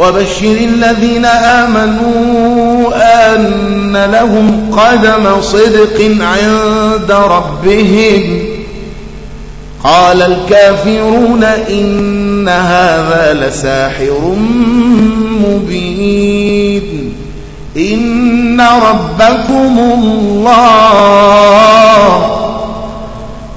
وبشر الذين آمنوا أن لهم قدم صدق عند ربهم. قال الكافرون إن هذا لساحر مبين. إن ربكم الله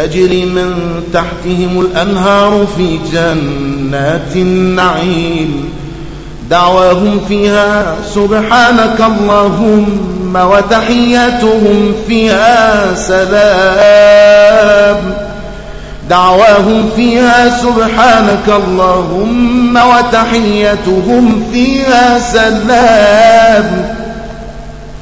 تجري من تحتهم الأنهار في جنات النعيم. دعواهم فيها سبحانك اللهم وتحياتهم فيها سلام. دعواهم فيها سبحانك اللهم وتحيتهم فيها سلام.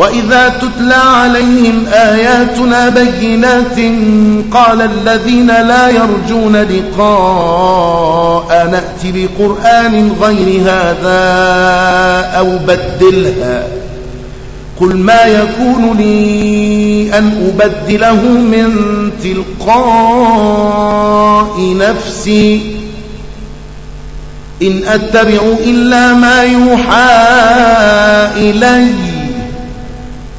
وإذا تتلى عليهم آياتنا بينات قال الذين لا يرجون لقاء نأتي بقرآن غير هذا أو بدلها قل ما يكون لي أن أبدله من تلقاء نفسي إن أتبع إلا ما يوحى إليّ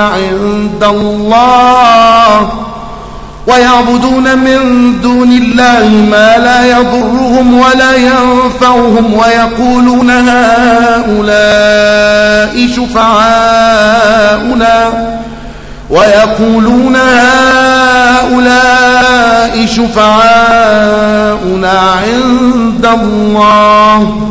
عند الله ويعبدون من دون الله ما لا يضرهم ولا ينفعهم ويقولون هؤلاء شفعاؤنا ويقولون هؤلاء شفعاؤنا عند الله